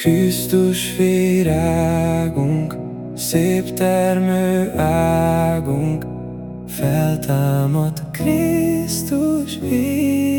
Krisztus virágunk, szép termő águnk, feltámad Krisztus virágunk.